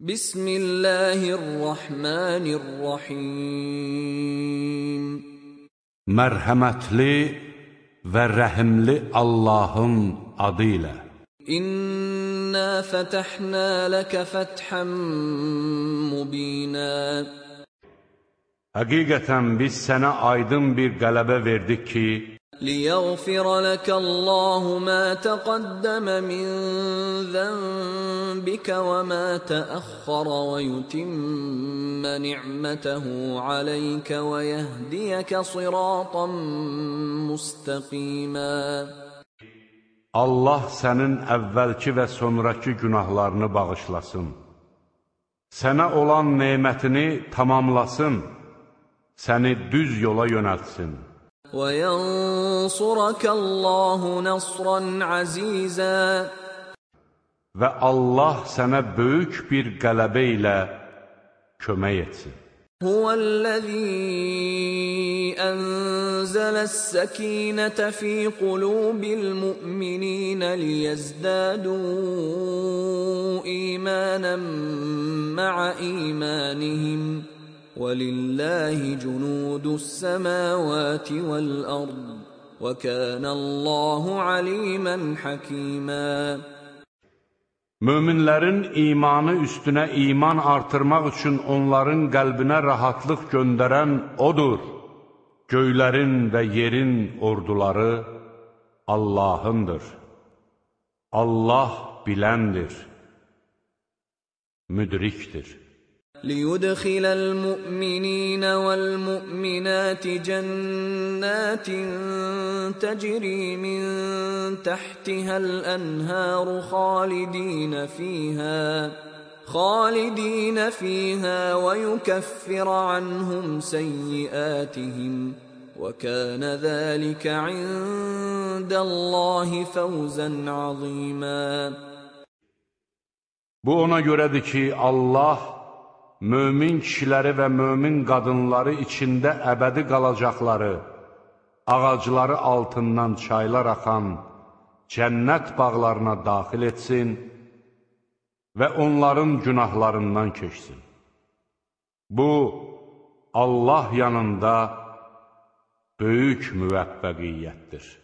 Bismillahirrahmanirrahim. Mərhəmətli və rəhimli Allahın adı ilə. İnna fətəhna ləkə fəthən mubinə. Həqiqətən biz sənə aydın bir qələbə verdik ki, ليغفر لك الله ما تقدم من ذنبك وما تأخر ويتم نعمته عليك ويهديك صراطا مستقيما Allah sənin əvvəlki və sonraki günahlarını bağışlasın. Sənə olan nemətini tamamlasın, səni düz yola yönəltsin. وَيَنْصُرَكَ اللَّهُ نَصْرًا عَزِيزًا Və Allah sənə böyük bir qələbə ilə kömək etsin. هو الذي أنزل السكينة في قلوب المؤمنين ليزدادوا إيمانا مع إيمانهم ۖ وَلِلَّهِ جُنُودُ السَّمَاوَاتِ وَالْأَرْضِ وَكَانَ اللَّهُ عَلِيمًا حَكِيمًا Möminlərin imanı üstünə iman artırmaq üçün onların qəlbinə rahatlıq göndərən O'dur. Göylərin və yerin orduları Allahındır. Allah biləndir, müdrikdir. ليدخل المؤمنين والمؤمنات جنات تجري من تحتها الأنهار خالدين فيها خالدين فيها ويكفر عنهم سيئاتهم. وكان ذلك عند الله فوزا عظيما. Bu ona görədir ki, Allah mömin kişiləri və mömin qadınları içində əbədi qalacaqları, ağacları altından çaylar axan cənnət bağlarına daxil etsin və onların günahlarından keçsin. Bu, Allah yanında böyük müvəffəqiyyətdir.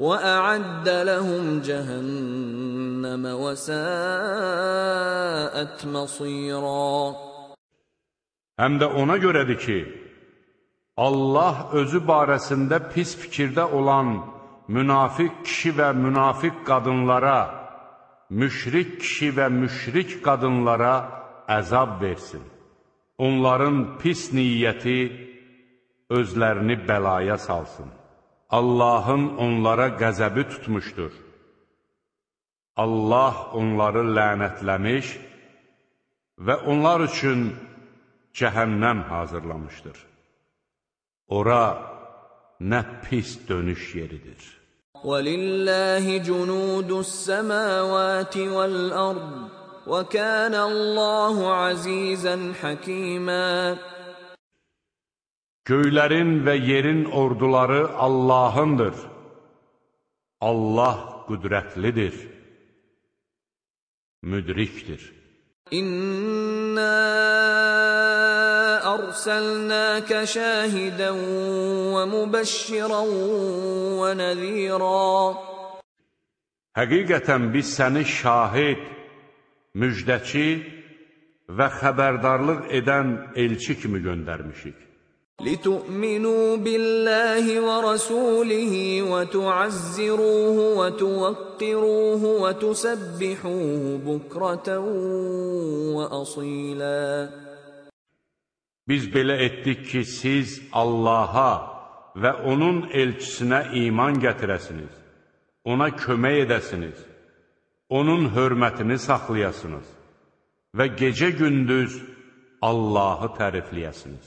وَأَعَدَّ لَهُمْ جَهَنَّمَ وَسَاءَتْ مَصِيرًا Həm də ona görədir ki, Allah özü barəsində pis fikirdə olan münafiq kişi və münafiq qadınlara, müşrik kişi və müşrik qadınlara əzab versin. Onların pis niyyəti özlərini bəlaya salsın. Allahın onlara qəzəbi tutmuşdur. Allah onları lənətləmiş və onlar üçün cəhənnəm hazırlamışdır. Ora nə pis dönüş yeridir. وَلِلَّهِ جُنُودُ السَّمَاوَاتِ وَالْأَرْضِ وَكَانَ اللَّهُ عَزِيزًا حَكِيمًا Göylərin və yerin orduları Allahındır. Allah qüdrətlidir, müdrikdir. İnna ərsəlnəkə şahidən və mübəşşirən və nəzirən. Həqiqətən biz səni şahid, müjdəçi və xəbərdarlıq edən elçi kimi göndərmişik. لتؤمنوا بالله ورسوله وتعزروه وتوقروه وتسبحوه بكرة وأصيلا Biz belə etdik ki, siz Allaha və onun elçisinə iman gətirəsiniz, ona kömək edəsiniz, onun hörmətini saxlayasınız. və gecə-gündüz Allahı tərifləyəsiniz.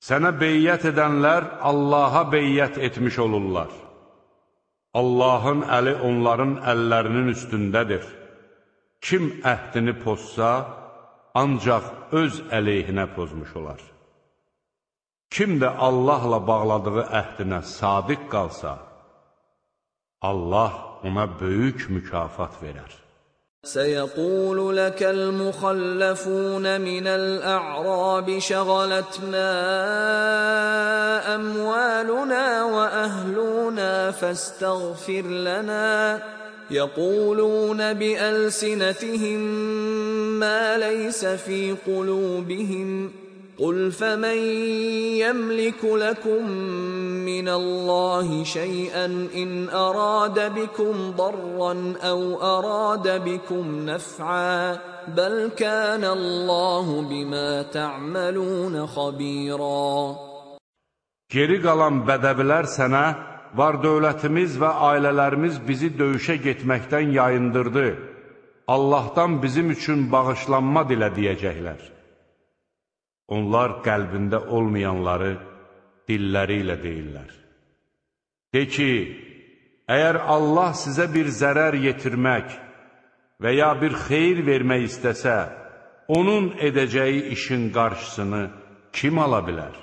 Sənə beyyət edənlər Allaha beyyət etmiş olurlar. Allahın əli onların əllərinin üstündədir. Kim əhdini pozsa, ancaq öz əleyhinə pozmuş olar. Kim də Allahla bağladığı əhdinə sadiq qalsa, Allah ona böyük mükafat verər. سيقول لك المخلفون من الأعراب شغلتنا أموالنا وأهلنا فاستغفر لنا. يقولون بألسنتهم ما ليس في قلوبهم. قل فمن يملك لكم من الله شيئا إن أراد بكم ضرا أو أراد بكم نفعا بل كان الله بما تعملون خبيرا Geri qalan bədəvilər sənə, var dövlətimiz və ailələrimiz bizi döyüşə getməkdən yayındırdı. Allahdan bizim üçün bağışlanma dilə deyəcəklər. Onlar qəlbində olmayanları dilləri ilə deyirlər. De ki, əgər Allah sizə bir zərər yetirmək və ya bir xeyir vermək istəsə, onun edəcəyi işin qarşısını kim ala bilər?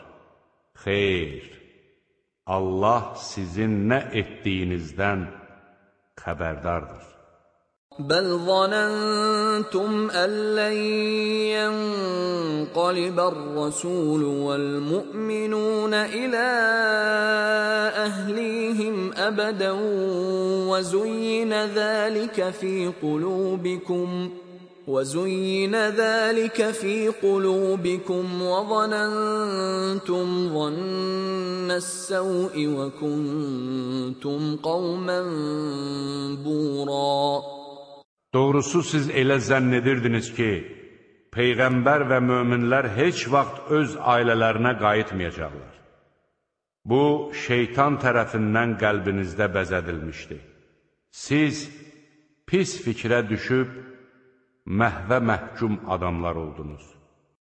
Xeyr, Allah sizin nə etdiyinizdən xəbərdardır. Bəl zənəntum əllən لن ينقلب الرسول والمؤمنون إلى أهليهم أبدا وزين ذلك في قلوبكم وزين ذلك في قلوبكم وظننتم ظن السوء وكنتم قوما بوراً. Doğrusu siz elə zənn edirdiniz ki, Peyğəmbər və möminlər heç vaxt öz ailələrinə qayıtmayacaqlar. Bu, şeytan tərəfindən qəlbinizdə bəzədilmişdi. Siz pis fikrə düşüb, məhvə məhkum adamlar oldunuz.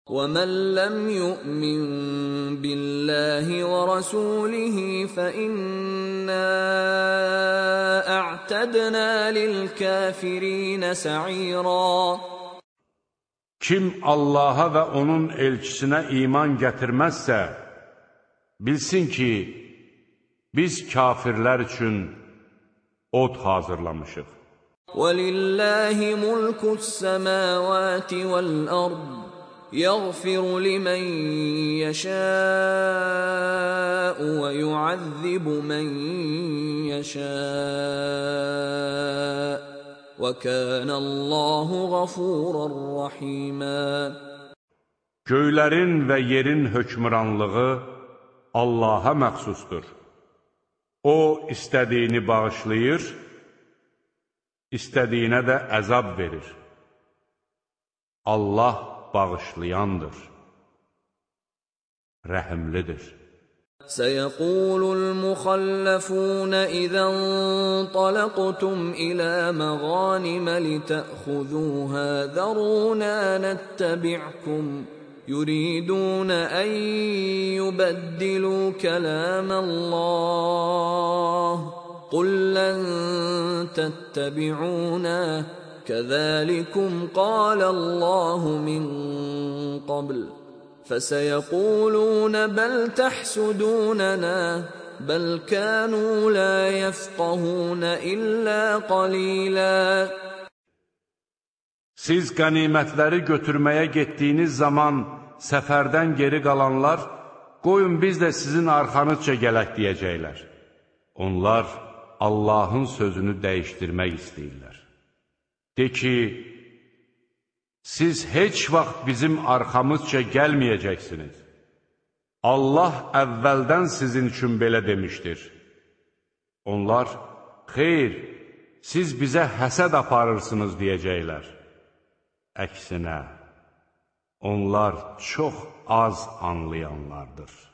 وَمَنْ لَمْ يُؤْمِنْ بِاللَّهِ وَرَسُولِهِ فَإِنَّا أَعْتَدْنَا لِلْكَافِرِينَ سَعِيرًا Kim Allaha və onun elçisinə iman gətirməzsə, bilsin ki, biz kafirlər üçün od hazırlamışıq. وَلِلَّهِ مُلْكُ السَّمَاوَاتِ وَالْأَرْضِ يغفر لمن يشاء ويعذب من يشاء Göylərin və yerin hökmranlığı Allaha məxsusdur. O, istədiyini bağışlayır, istədiyinə də əzab verir. Allah bağışlayandır, rəhimlidir. سيقول المخلفون إذا انطلقتم إلى مغانم لتأخذوها ذرونا نتبعكم يريدون أن يبدلوا كلام الله قل لن تتبعونا كذلكم قال الله من قبل فسيقولون بل تحسدوننا بل كانوا لا يفقهون إلا قليلا Siz qənimətləri götürməyə getdiyiniz zaman səfərdən geri qalanlar, qoyun biz də sizin arxanızca gələk deyəcəklər. Onlar Allahın sözünü dəyişdirmək istəyirlər. De ki, Siz heç vaxt bizim arxamızca gəlməyəcəksiniz. Allah əvvəldən sizin üçün belə demişdir. Onlar, xeyr, siz bizə həsəd aparırsınız deyəcəklər. Əksinə, onlar çox az anlayanlardır.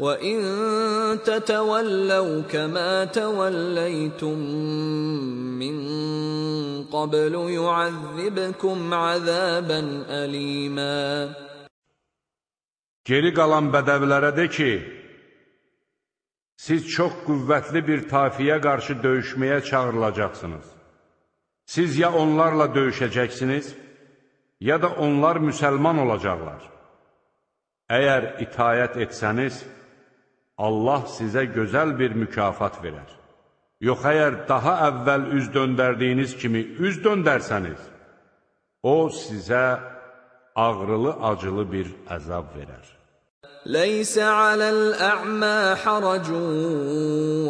وَإِن تَتَوَلَّوْا كَمَا تَوَلَّيْتُم مِّن قَبْلُ يُعَذِّبْكُمْ عَذَابًا أَلِيمًا Geri qalan bədəvlərə de ki, siz çox qüvvətli bir tafiyə qarşı döyüşməyə çağırılacaqsınız. Siz ya onlarla döyüşəcəksiniz, ya da onlar müsəlman olacaqlar. Əgər itayət etsəniz, Allah sizə gözəl bir mükafat verər. Yox, əgər daha əvvəl üz döndərdiyiniz kimi üz döndərsəniz, O sizə ağrılı-acılı bir əzab verər. ليس على الأعمى حرج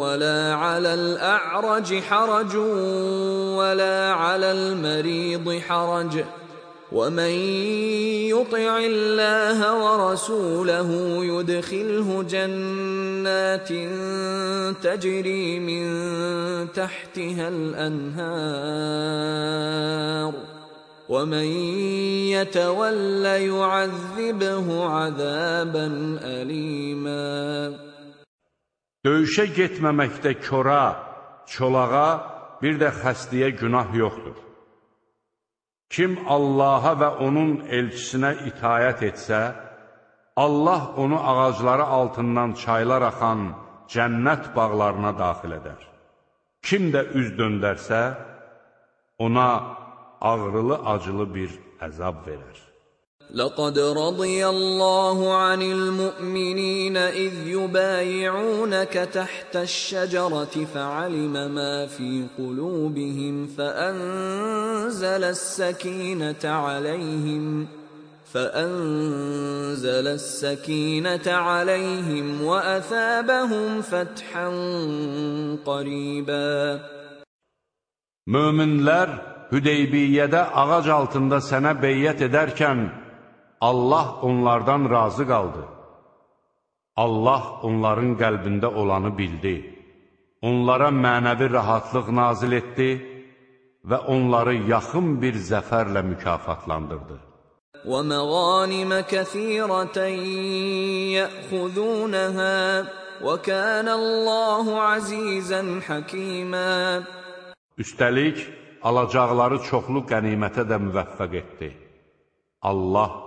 ولا على الأعرج حرج ولا على المريض حرج ومن يطع الله ورسوله يدخله جنات تجري من تحتها الانهار ومن يتول يعذبه عذابا اليما Döyüşə getməməkdə kora, çolağa, bir də xəstəyə günah yoxdur. Kim Allaha və onun elçisinə itayət etsə, Allah onu ağacları altından çaylar axan cənnət bağlarına daxil edər. Kim də üz döndərsə, ona ağrılı-acılı bir əzab verər. لقد رضي الله عن المؤمنين إذ يبايعونك تحت الشجرة فعلم ما في قلوبهم فأنزل السكينة عليهم فأنزل السكينة عليهم وأثابهم فتحا قريبا. Möminlər Hüdeybiyyədə ağac altında sənə beyyət edərkən Allah onlardan razı qaldı. Allah onların qəlbində olanı bildi. Onlara mənəvi rahatlıq nazil etdi və onları yaxın bir zəfərlə mükafatlandırdı. وَمَغَانِمَ كَثِيرَةً يَأْخُذُونَهَا وَكَانَ اللَّهُ عَزِيزًا حَكِيمًا Üstəlik, alacaqları çoxlu qənimətə də müvəffəq etdi. Allah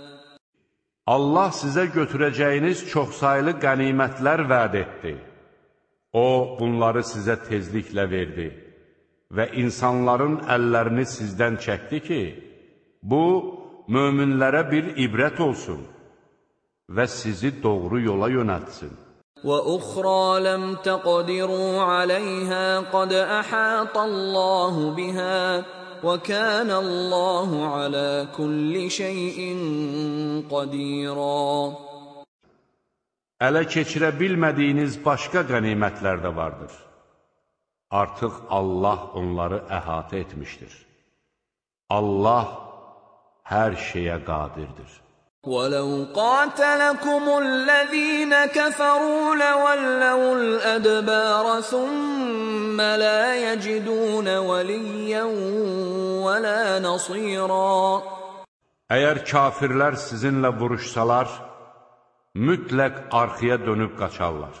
Allah sizə götürəcəyiniz çoxsaylı qənimətlər vəd etdi. O, bunları sizə tezliklə verdi və insanların əllərini sizdən çəkdi ki, bu, möminlərə bir ibrət olsun və sizi doğru yola yönəltsin. وَأُخْرَى لَمْ تَقْدِرُوا عَلَيْهَا قَدْ أَحَاطَ اللَّهُ بِهَا وَكَانَ اللَّهُ عَلَى كُلِّ شَيْءٍ قَدِيرًا Ələ keçirə bilmədiyiniz başqa qənimətlər də vardır. Artıq Allah onları əhatə etmişdir. Allah hər şeyə qadirdir. ولو قاتلكم الذين كفروا لولوا الأدبار ثم لا يجدون وليا ولا نصيرا Əgər kafirlər sizinlə vuruşsalar, mütləq arxaya dönüb qaçarlar.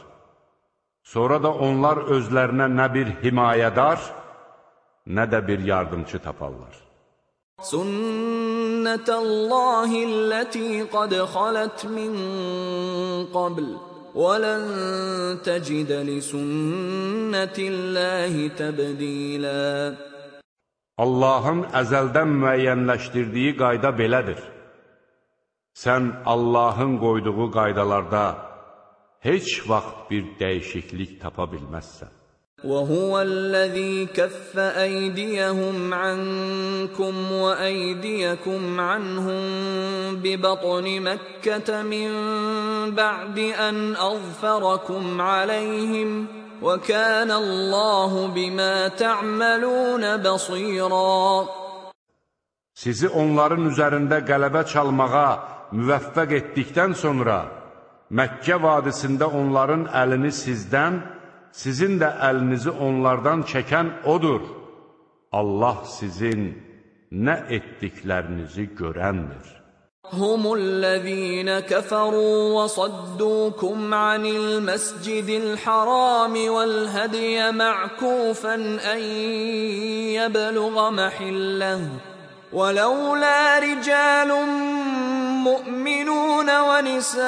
Sonra da onlar özlərinə nə bir himayədar, nə də bir yardımcı taparlar. Sünnətallahi ləti qad xalət min qabl və lən təcid li sünnətillahi təbdilə Allahın əzəldən müəyyənləşdirdiyi qayda belədir. Sən Allahın qoyduğu qaydalarda heç vaxt bir dəyişiklik tapa bilməzsən. وهو الذي كف أيديهم عنكم وأيديكم عنهم ببطن مكة من بعد أن أظفركم عليهم وكان الله بما تعملون بصيرا Sizi onların üzərində qələbə çalmağa müvəffəq etdikdən sonra Məkkə vadisində onların əlini sizdən, sizin də əlinizi onlardan çəkən odur. Allah sizin nə etdiklərinizi görəndir. Humullezine keferu ve saddukum anil mescidil harami vel hediye ma'kufen en yebluğa mahillehu ولولا رجال مؤمنون ونساء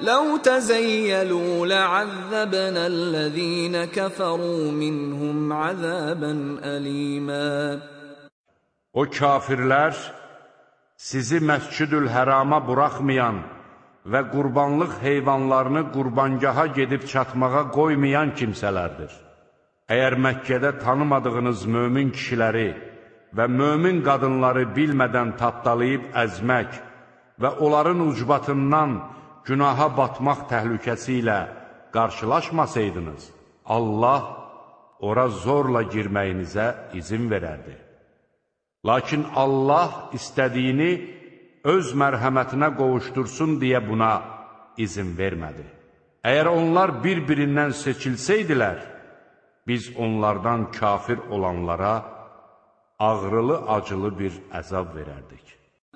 لو تزيلوا لعذبنا الذين كفروا منهم عذابا أليما O kafirlər sizi Məscidül Hərama buraxmayan və qurbanlıq heyvanlarını qurbangaha gedib çatmağa qoymayan kimsələrdir. Əgər Məkkədə tanımadığınız mömin kişiləri və mömin qadınları bilmədən tapdalayıb əzmək və onların ucbatından günaha batmaq təhlükəsi ilə qarşılaşmasaydınız, Allah ora zorla girməyinizə izin verərdi. Lakin Allah istədiyini öz mərhəmətinə qovuşdursun deyə buna izin vermədi. Əgər onlar bir-birindən seçilsəydilər, biz onlardan kafir olanlara ağrılı-acılı bir əzab verərdik.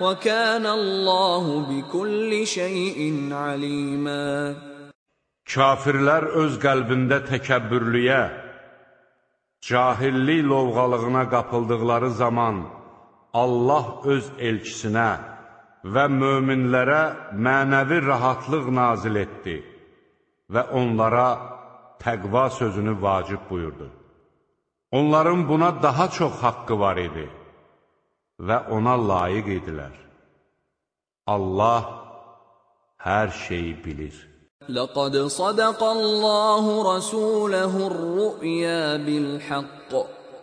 وكان الله بكل شيء عليما Kafirlər öz qəlbində təkəbbürlüyə, cahillik lovğalığına qapıldıqları zaman Allah öz elçisinə və möminlərə mənəvi rahatlıq nazil etdi və onlara təqva sözünü vacib buyurdu. Onların buna daha çox haqqı var idi Və ona layiq idilər. Allah hər şeyi bilir. لقد صدق الله رسوله الرؤيا بالحق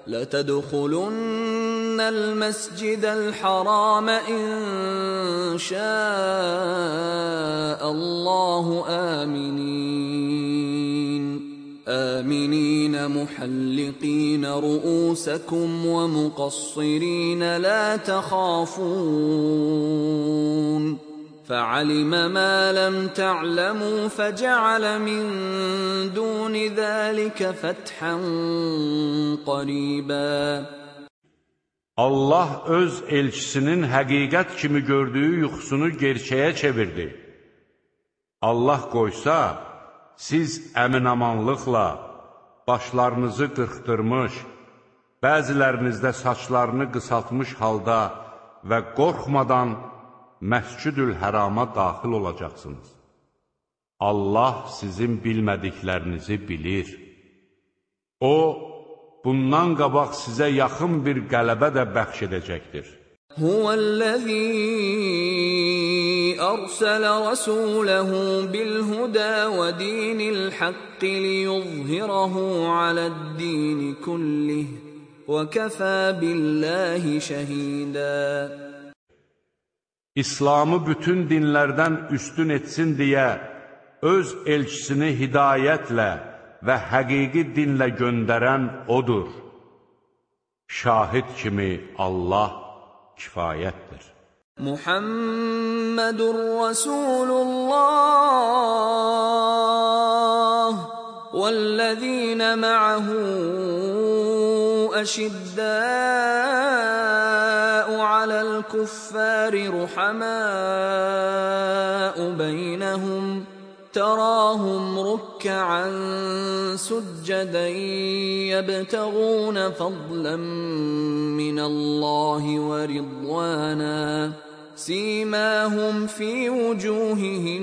لتدخلن المسجد الحرام إن شاء الله آمنين آمنين محلقين رؤوسكم ومقصرين لا تخافون فعلم ما لم تعلموا فجعل من دون ذلك فتحا قريبا Allah öz elçisinin həqiqət kimi gördüyü yuxusunu gerçəyə çevirdi. Allah qoysa, siz əminamanlıqla başlarınızı qırxdırmış, bəzilərinizdə saçlarını qısaltmış halda və qorxmadan Məscüdül Hərama daxil olacaqsınız. Allah sizin bilmədiklərinizi bilir. O, bundan qabaq sizə yaxın bir qələbə də bəxş edəcəkdir. Huvəl-ləzî أرسل رسوله بالهدى ودين الحق ليظهره على الدين كله وكفى بالله شهيدا İslamı bütün dinlerden üstün etsin diye öz elçisini hidayetle və həqiqi dinlə göndərən odur. Şahid kimi Allah kifayətdir. Muhammedur Rasulullah والذين معه أشداء على الكفار رحماء بينهم تراهم ركعا سجدا يبتغون فضلا من الله ورضوانا سيماهم في وجوههم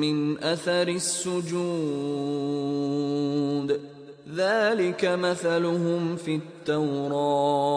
من أثر السجود. ذلك مثلهم في التوراه.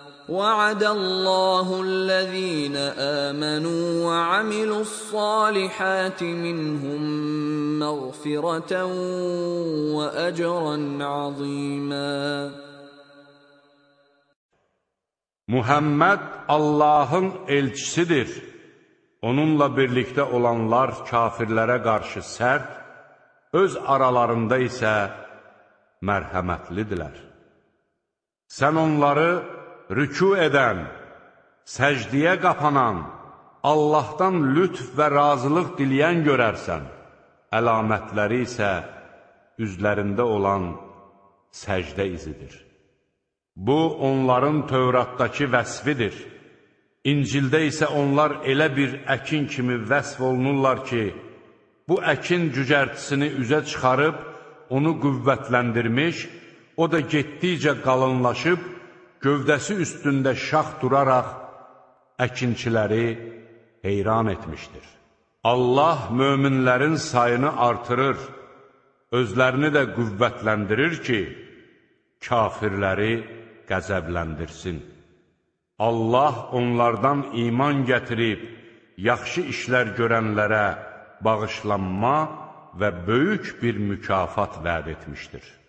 وعد الله الذين آمنوا وعملوا الصالحات منهم مغفرة وأجرا عظيما Muhammed Allahın elçisidir. Onunla birlikdə olanlar kafirlərə qarşı sərt, öz aralarında isə mərhəmətlidirlər. Sən onları rüku edən, səcdiyə qapanan, Allahdan lütf və razılıq diləyən görərsən, əlamətləri isə üzlərində olan səcdə izidir. Bu, onların Tövratdakı vəsfidir. İncildə isə onlar elə bir əkin kimi vəsf olunurlar ki, bu əkin cücərtisini üzə çıxarıb, onu qüvvətləndirmiş, o da getdikcə qalınlaşıb, gövdəsi üstündə şax duraraq əkinçiləri heyran etmişdir. Allah möminlərin sayını artırır, özlərini də qüvvətləndirir ki, kafirləri qəzəbləndirsin. Allah onlardan iman gətirib, yaxşı işlər görənlərə bağışlanma və böyük bir mükafat vəd etmişdir.